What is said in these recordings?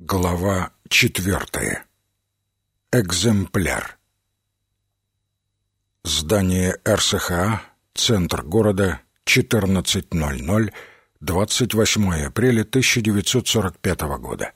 Глава четвертая. Экземпляр. Здание РСХА, центр города, 14.00, 28 апреля 1945 года.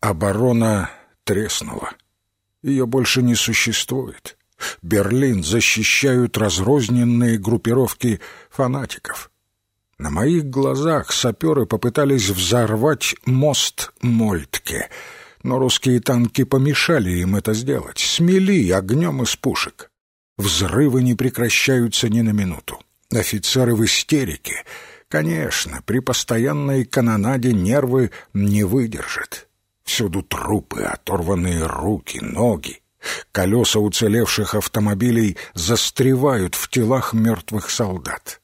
Оборона треснула. Ее больше не существует. Берлин защищают разрозненные группировки фанатиков. На моих глазах саперы попытались взорвать мост Мольтке, но русские танки помешали им это сделать, смели огнем из пушек. Взрывы не прекращаются ни на минуту. Офицеры в истерике. Конечно, при постоянной канонаде нервы не выдержат. Всюду трупы, оторванные руки, ноги. Колеса уцелевших автомобилей застревают в телах мертвых солдат.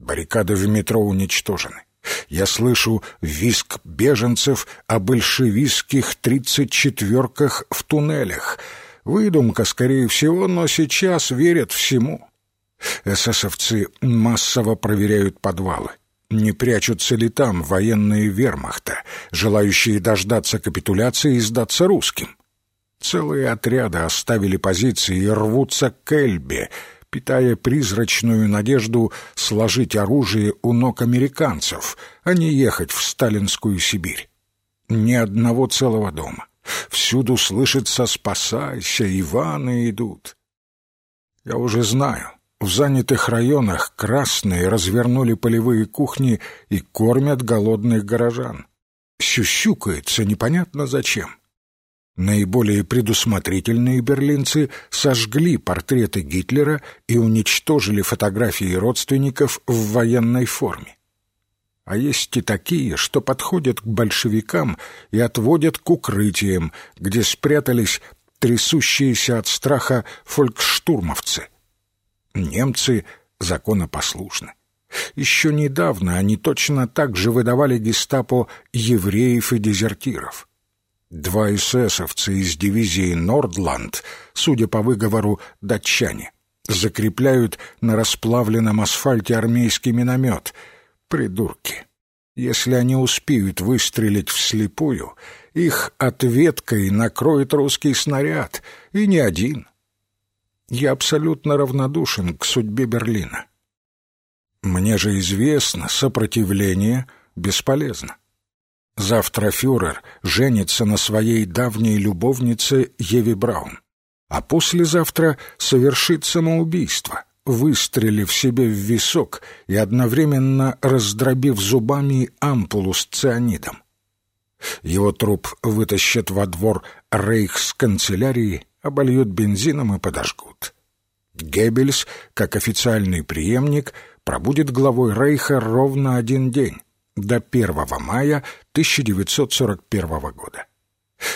Баррикады в метро уничтожены. Я слышу визг беженцев о большевистских тридцать четверках в туннелях. Выдумка, скорее всего, но сейчас верят всему. Эсэсовцы массово проверяют подвалы. Не прячутся ли там военные вермахта, желающие дождаться капитуляции и сдаться русским? Целые отряды оставили позиции и рвутся к Эльбе — питая призрачную надежду сложить оружие у ног американцев, а не ехать в сталинскую Сибирь. Ни одного целого дома. Всюду слышится «спасайся, Иваны идут». Я уже знаю, в занятых районах красные развернули полевые кухни и кормят голодных горожан. Щущукается непонятно зачем. Наиболее предусмотрительные берлинцы сожгли портреты Гитлера и уничтожили фотографии родственников в военной форме. А есть и такие, что подходят к большевикам и отводят к укрытиям, где спрятались трясущиеся от страха фолькштурмовцы. Немцы законопослушны. Еще недавно они точно так же выдавали гестапо евреев и дезертиров. Два эсэсовца из дивизии «Нордланд», судя по выговору датчане, закрепляют на расплавленном асфальте армейский миномет. Придурки. Если они успеют выстрелить вслепую, их ответкой накроет русский снаряд, и не один. Я абсолютно равнодушен к судьбе Берлина. Мне же известно, сопротивление бесполезно. Завтра фюрер женится на своей давней любовнице Еве Браун, а послезавтра совершит самоубийство, выстрелив себе в висок и одновременно раздробив зубами ампулу с цианидом. Его труп вытащат во двор рейхсканцелярии, обольют бензином и подожгут. Геббельс, как официальный преемник, пробудет главой Рейха ровно один день, до 1 мая 1941 года.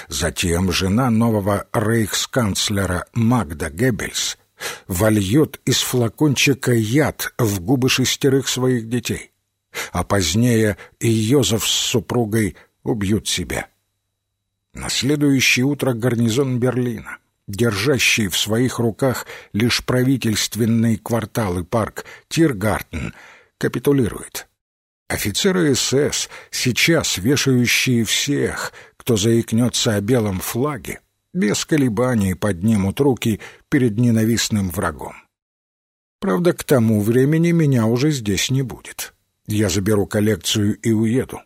Затем жена нового рейхсканцлера Магда Геббельс вольет из флакончика яд в губы шестерых своих детей, а позднее и Йозеф с супругой убьют себя. На следующее утро гарнизон Берлина, держащий в своих руках лишь правительственный квартал и парк Тиргартен, капитулирует. Офицеры СС, сейчас вешающие всех, кто заикнется о белом флаге, без колебаний поднимут руки перед ненавистным врагом. Правда, к тому времени меня уже здесь не будет. Я заберу коллекцию и уеду.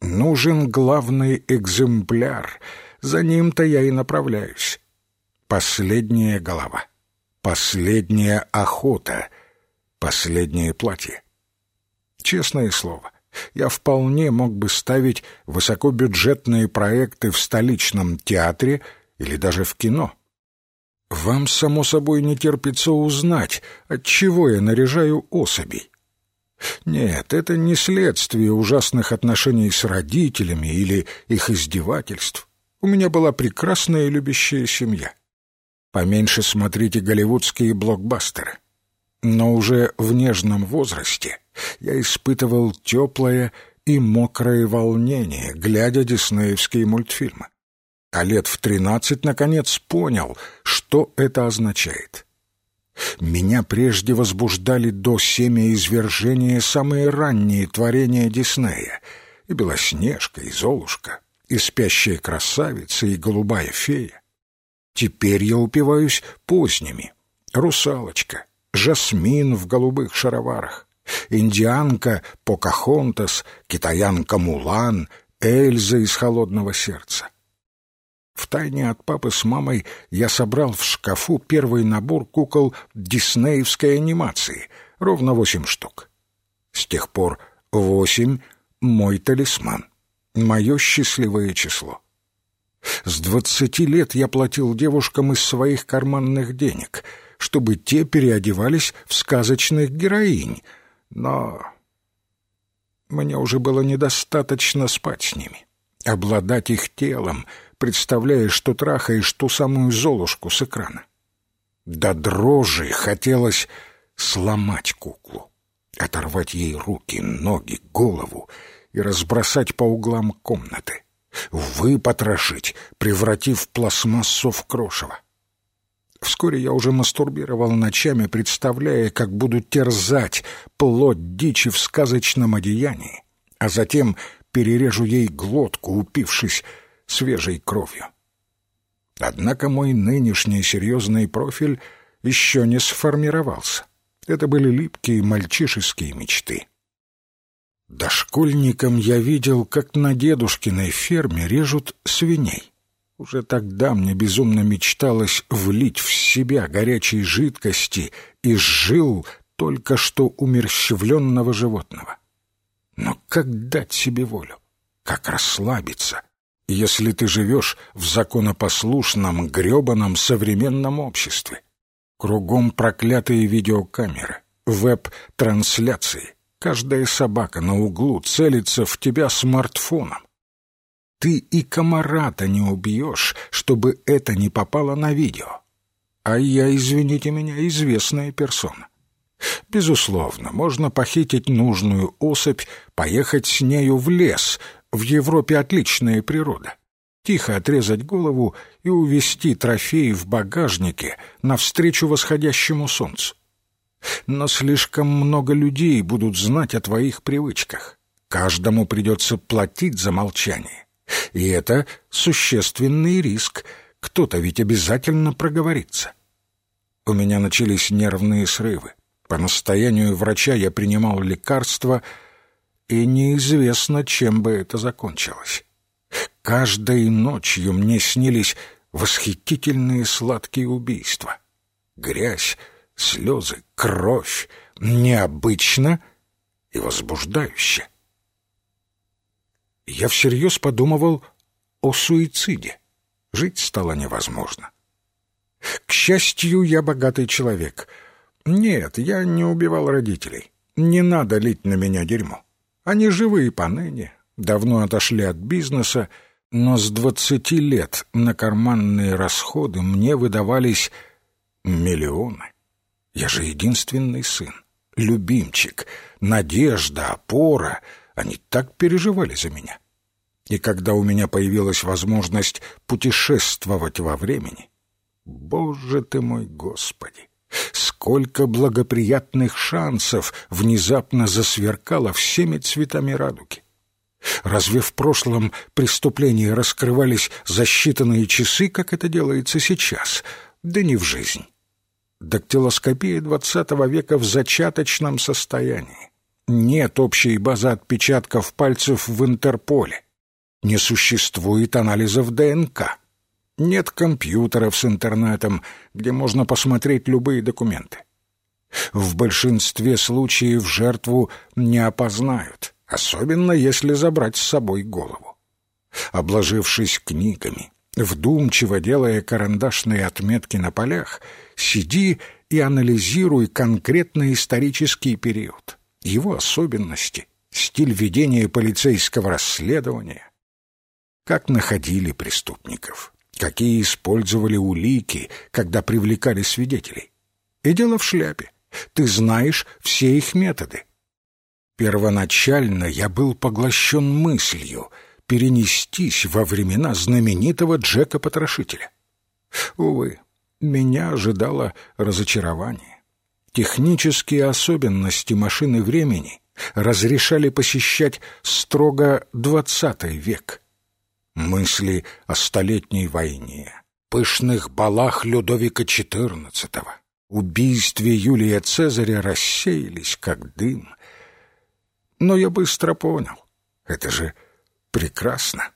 Нужен главный экземпляр, за ним-то я и направляюсь. Последняя голова, последняя охота, последнее платье. Честное слово, я вполне мог бы ставить высокобюджетные проекты в столичном театре или даже в кино. Вам, само собой, не терпится узнать, от чего я наряжаю особей. Нет, это не следствие ужасных отношений с родителями или их издевательств. У меня была прекрасная и любящая семья. Поменьше смотрите голливудские блокбастеры. Но уже в нежном возрасте я испытывал теплое и мокрое волнение, глядя диснеевские мультфильмы. А лет в тринадцать, наконец, понял, что это означает. Меня прежде возбуждали до семя извержения самые ранние творения Диснея. и Белоснежка, и Золушка, и спящая красавица, и голубая фея. Теперь я упиваюсь поздними. Русалочка, Жасмин в голубых шароварах, индианка Покахонтас, китаянка Мулан, Эльза из «Холодного сердца». Втайне от папы с мамой я собрал в шкафу первый набор кукол диснеевской анимации, ровно восемь штук. С тех пор восемь — мой талисман, мое счастливое число. С двадцати лет я платил девушкам из своих карманных денег, чтобы те переодевались в сказочных героинь, но мне уже было недостаточно спать с ними, обладать их телом, представляя, что трахаешь ту самую Золушку с экрана. До дрожи хотелось сломать куклу, оторвать ей руки, ноги, голову и разбросать по углам комнаты, выпотрошить, превратив пластмассу в крошево. Вскоре я уже мастурбировал ночами, представляя, как буду терзать плоть дичи в сказочном одеянии, а затем перережу ей глотку, упившись свежей кровью. Однако мой нынешний серьезный профиль еще не сформировался. Это были липкие мальчишеские мечты. Дошкольником я видел, как на дедушкиной ферме режут свиней. Уже тогда мне безумно мечталось влить в себя горячей жидкости из жил только что умерщвленного животного. Но как дать себе волю? Как расслабиться, если ты живешь в законопослушном, гребаном современном обществе? Кругом проклятые видеокамеры, веб-трансляции. Каждая собака на углу целится в тебя смартфоном. Ты и комара-то не убьешь, чтобы это не попало на видео. А я, извините меня, известная персона. Безусловно, можно похитить нужную особь, поехать с нею в лес. В Европе отличная природа. Тихо отрезать голову и увести трофей в багажнике навстречу восходящему солнцу. Но слишком много людей будут знать о твоих привычках. Каждому придется платить за молчание. И это существенный риск. Кто-то ведь обязательно проговорится. У меня начались нервные срывы. По настоянию врача я принимал лекарства, и неизвестно, чем бы это закончилось. Каждой ночью мне снились восхитительные сладкие убийства. Грязь, слезы, кровь, необычно и возбуждающе я всерьез подумывал о суициде. Жить стало невозможно. К счастью, я богатый человек. Нет, я не убивал родителей. Не надо лить на меня дерьмо. Они живые поныне, давно отошли от бизнеса, но с двадцати лет на карманные расходы мне выдавались миллионы. Я же единственный сын, любимчик, надежда, опора — они так переживали за меня. И когда у меня появилась возможность путешествовать во времени, Боже ты мой Господи! Сколько благоприятных шансов внезапно засверкало всеми цветами радуги! Разве в прошлом преступления раскрывались за считанные часы, как это делается сейчас? Да не в жизнь. Дактилоскопия двадцатого века в зачаточном состоянии. Нет общей базы отпечатков пальцев в Интерполе. Не существует анализов ДНК. Нет компьютеров с интернетом, где можно посмотреть любые документы. В большинстве случаев жертву не опознают, особенно если забрать с собой голову. Обложившись книгами, вдумчиво делая карандашные отметки на полях, сиди и анализируй конкретный исторический период его особенности, стиль ведения полицейского расследования. Как находили преступников, какие использовали улики, когда привлекали свидетелей. И дело в шляпе. Ты знаешь все их методы. Первоначально я был поглощен мыслью перенестись во времена знаменитого Джека-потрошителя. Увы, меня ожидало разочарование. Технические особенности машины времени разрешали посещать строго двадцатый век. Мысли о столетней войне, пышных балах Людовика XIV, убийстве Юлия Цезаря рассеялись, как дым. Но я быстро понял, это же прекрасно.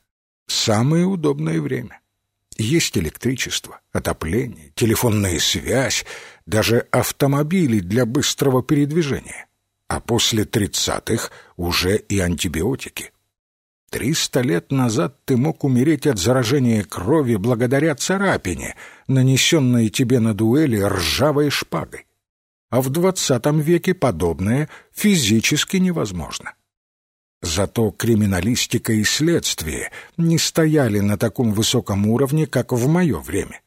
Самое удобное время. Есть электричество, отопление, телефонная связь, даже автомобили для быстрого передвижения. А после тридцатых уже и антибиотики. Триста лет назад ты мог умереть от заражения крови благодаря царапине, нанесенной тебе на дуэли ржавой шпагой. А в двадцатом веке подобное физически невозможно. Зато криминалистика и следствие не стояли на таком высоком уровне, как в мое время.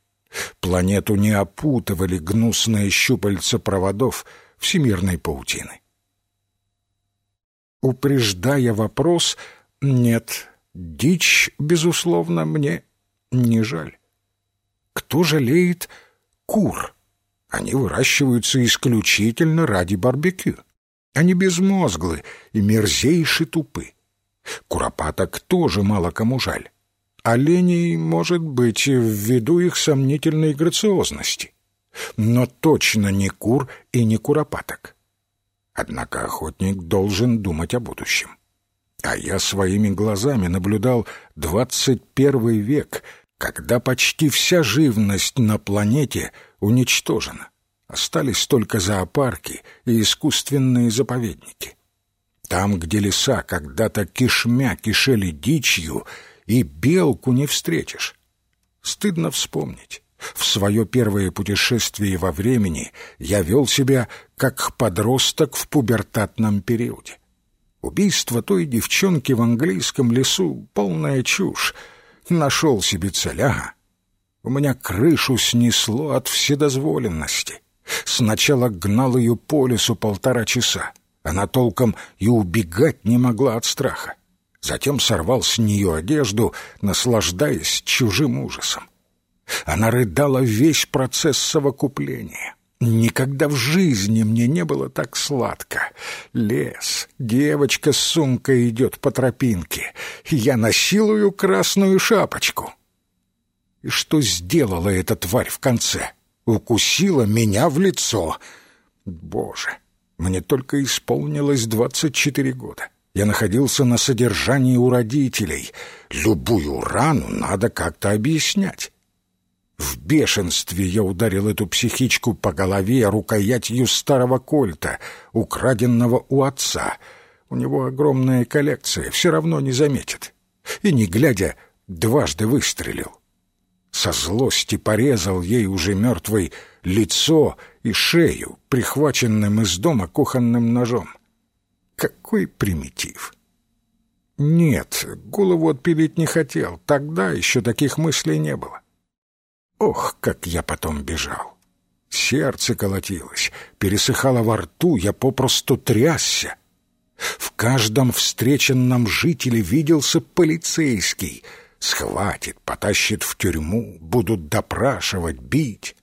Планету не опутывали гнусные щупальца проводов всемирной паутины. Упреждая вопрос, нет, дичь, безусловно, мне не жаль. Кто жалеет кур? Они выращиваются исключительно ради барбекю. Они безмозглы и мерзейши тупы. Куропаток тоже мало кому жаль. Оленей, может быть, ввиду их сомнительной грациозности. Но точно не кур и не куропаток. Однако охотник должен думать о будущем. А я своими глазами наблюдал двадцать первый век, когда почти вся живность на планете уничтожена. Остались только зоопарки и искусственные заповедники. Там, где леса когда-то кишмя кишели дичью, и белку не встретишь. Стыдно вспомнить. В свое первое путешествие во времени я вел себя как подросток в пубертатном периоде. Убийство той девчонки в английском лесу — полная чушь. Нашел себе целя. У меня крышу снесло от вседозволенности. Сначала гнал ее по лесу полтора часа. Она толком и убегать не могла от страха. Затем сорвал с нее одежду, наслаждаясь чужим ужасом. Она рыдала весь процесс совокупления. Никогда в жизни мне не было так сладко. Лес, девочка с сумкой идет по тропинке. Я насилую красную шапочку. И что сделала эта тварь в конце? Укусила меня в лицо. Боже, мне только исполнилось двадцать четыре года. Я находился на содержании у родителей. Любую рану надо как-то объяснять. В бешенстве я ударил эту психичку по голове рукоятью старого кольта, украденного у отца. У него огромная коллекция, все равно не заметит. И, не глядя, дважды выстрелил. Со злости порезал ей уже мертвой лицо и шею, прихваченным из дома кухонным ножом. Какой примитив! Нет, голову отпилить не хотел, тогда еще таких мыслей не было. Ох, как я потом бежал! Сердце колотилось, пересыхало во рту, я попросту трясся. В каждом встреченном жителе виделся полицейский. Схватит, потащит в тюрьму, будут допрашивать, бить.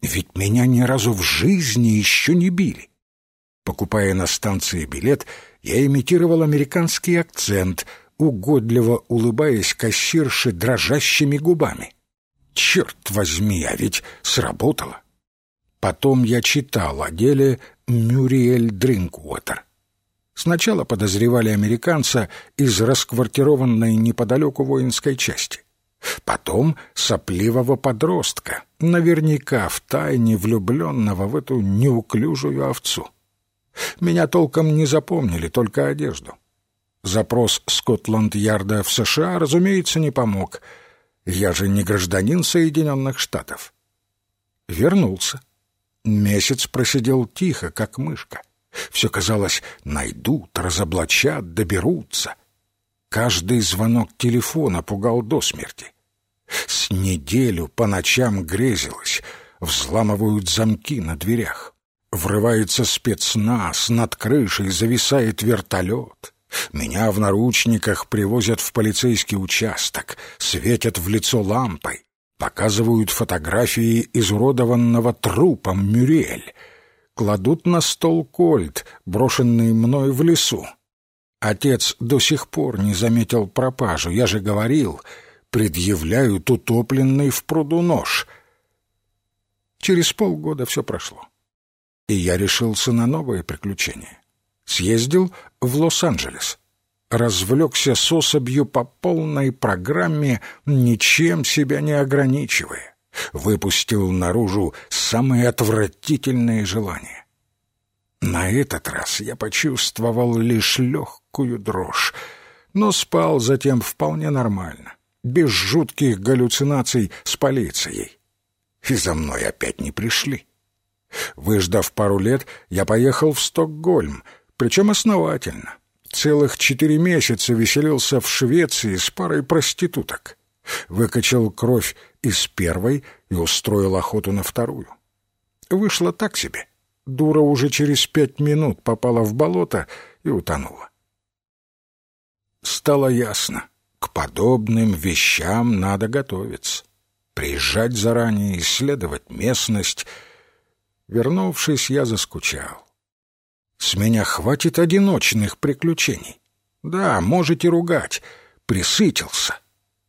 Ведь меня ни разу в жизни еще не били. Покупая на станции билет, я имитировал американский акцент, угодливо улыбаясь кассирше дрожащими губами. Черт возьми, а ведь сработало. Потом я читал о деле Мюриэль Дринкуотер. Сначала подозревали американца из расквартированной неподалеку воинской части. Потом сопливого подростка, наверняка втайне влюбленного в эту неуклюжую овцу. Меня толком не запомнили, только одежду. Запрос Скотланд-Ярда в США, разумеется, не помог — я же не гражданин Соединенных Штатов. Вернулся. Месяц просидел тихо, как мышка. Все казалось, найдут, разоблачат, доберутся. Каждый звонок телефона пугал до смерти. С неделю по ночам грезилось, взламывают замки на дверях. Врывается спецназ, над крышей зависает вертолет. Меня в наручниках привозят в полицейский участок, светят в лицо лампой, показывают фотографии изуродованного трупом Мюрель. Кладут на стол кольт, брошенный мной в лесу. Отец до сих пор не заметил пропажу, я же говорил, предъявляют утопленный в пруду нож. Через полгода все прошло, и я решился на новое приключение. Съездил в Лос-Анджелес развлекся с особью по полной программе, ничем себя не ограничивая. Выпустил наружу самые отвратительные желания. На этот раз я почувствовал лишь легкую дрожь, но спал затем вполне нормально, без жутких галлюцинаций с полицией. И за мной опять не пришли. Выждав пару лет, я поехал в Стокгольм, причем основательно целых четыре месяца веселился в Швеции с парой проституток. Выкачал кровь из первой и устроил охоту на вторую. Вышло так себе. Дура уже через пять минут попала в болото и утонула. Стало ясно, к подобным вещам надо готовиться. Приезжать заранее, исследовать местность. Вернувшись, я заскучал. С меня хватит одиночных приключений. Да, можете ругать, присытился.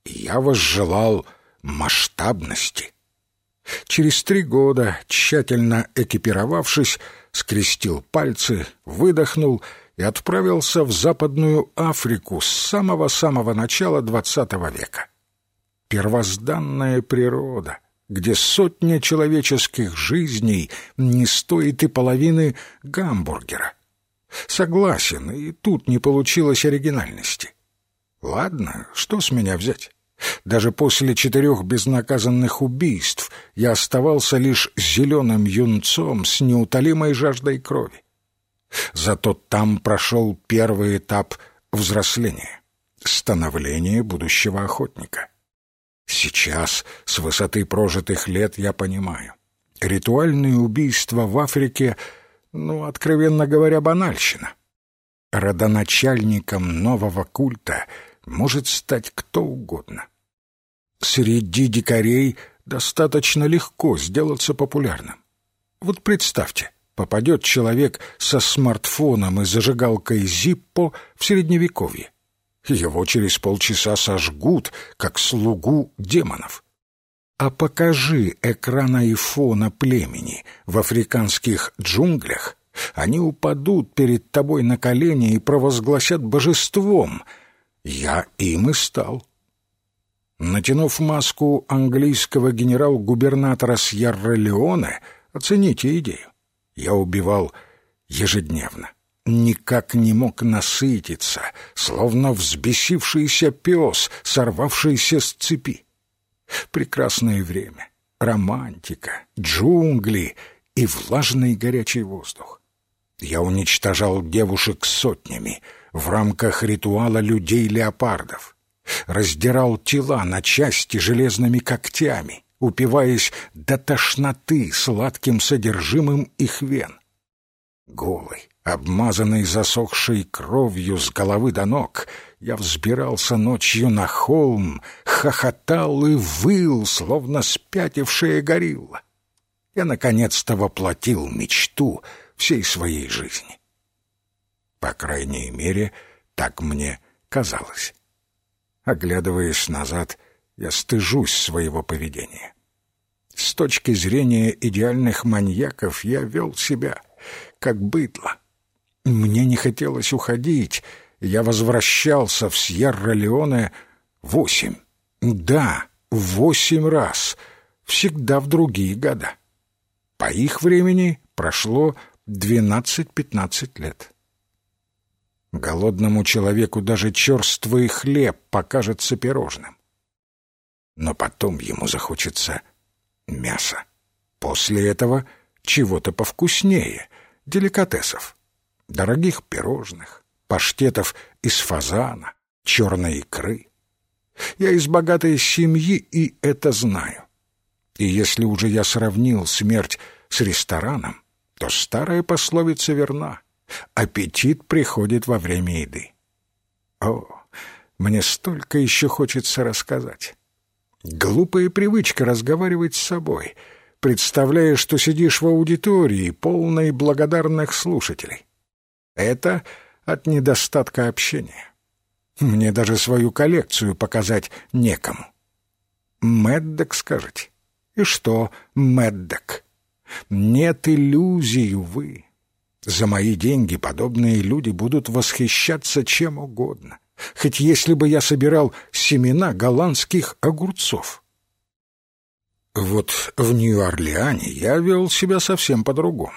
Я возжелал масштабности. Через три года, тщательно экипировавшись, скрестил пальцы, выдохнул и отправился в Западную Африку с самого-самого начала двадцатого века. Первозданная природа, где сотня человеческих жизней не стоит и половины гамбургера. Согласен, и тут не получилось оригинальности. Ладно, что с меня взять? Даже после четырех безнаказанных убийств я оставался лишь зеленым юнцом с неутолимой жаждой крови. Зато там прошел первый этап взросления — становление будущего охотника. Сейчас, с высоты прожитых лет, я понимаю. Ритуальные убийства в Африке, ну, откровенно говоря, банальщина. Родоначальником нового культа может стать кто угодно. Среди дикарей достаточно легко сделаться популярным. Вот представьте, попадет человек со смартфоном и зажигалкой Зиппо в Средневековье. Его через полчаса сожгут, как слугу демонов. А покажи экран айфона племени в африканских джунглях, они упадут перед тобой на колени и провозгласят божеством. Я им и стал. Натянув маску английского генерал-губернатора Сьерра-Леоне, оцените идею, я убивал ежедневно никак не мог насытиться, словно взбесившийся пес, сорвавшийся с цепи. Прекрасное время, романтика, джунгли и влажный горячий воздух. Я уничтожал девушек сотнями в рамках ритуала людей-леопардов, раздирал тела на части железными когтями, упиваясь до тошноты сладким содержимым их вен. Голый, Обмазанный засохшей кровью с головы до ног, я взбирался ночью на холм, хохотал и выл, словно спятившая горилла. Я наконец-то воплотил мечту всей своей жизни. По крайней мере, так мне казалось. Оглядываясь назад, я стыжусь своего поведения. С точки зрения идеальных маньяков я вел себя как быдло. Мне не хотелось уходить. Я возвращался в Сьерра-Леоне восемь. Да, восемь раз. Всегда в другие года. По их времени прошло двенадцать-пятнадцать лет. Голодному человеку даже черствый хлеб покажется пирожным. Но потом ему захочется мяса. После этого чего-то повкуснее, деликатесов дорогих пирожных, паштетов из фазана, черной икры. Я из богатой семьи и это знаю. И если уже я сравнил смерть с рестораном, то старая пословица верна. Аппетит приходит во время еды. О, мне столько еще хочется рассказать. Глупая привычка разговаривать с собой. представляя, что сидишь в аудитории, полной благодарных слушателей. Это от недостатка общения. Мне даже свою коллекцию показать некому. Меддок, скажете? И что, Меддок? Нет иллюзий, увы. За мои деньги подобные люди будут восхищаться чем угодно, хоть если бы я собирал семена голландских огурцов. Вот в Нью-Орлеане я вел себя совсем по-другому.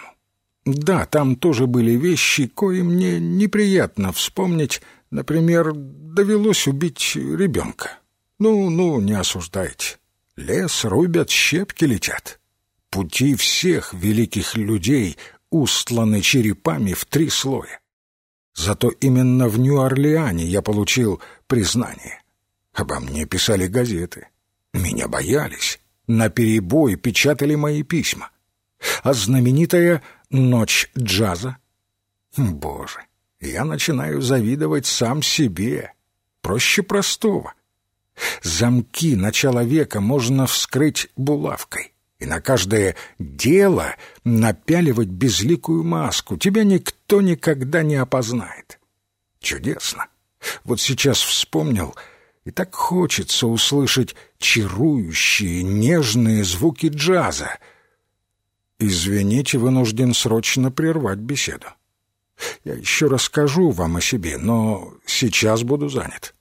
Да, там тоже были вещи, кои мне неприятно вспомнить. Например, довелось убить ребенка. Ну-ну, не осуждайте. Лес рубят, щепки летят. Пути всех великих людей устланы черепами в три слоя. Зато именно в Нью-Орлеане я получил признание. Обо мне писали газеты. Меня боялись. На перебой печатали мои письма. А знаменитая «Ночь джаза»? Боже, я начинаю завидовать сам себе. Проще простого. Замки начала века можно вскрыть булавкой и на каждое дело напяливать безликую маску. Тебя никто никогда не опознает. Чудесно. Вот сейчас вспомнил, и так хочется услышать чарующие, нежные звуки джаза. Извините, вынужден срочно прервать беседу. Я еще расскажу вам о себе, но сейчас буду занят.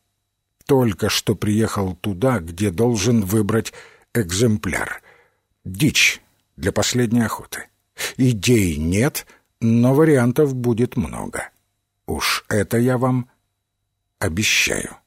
Только что приехал туда, где должен выбрать экземпляр. Дичь для последней охоты. Идей нет, но вариантов будет много. Уж это я вам обещаю.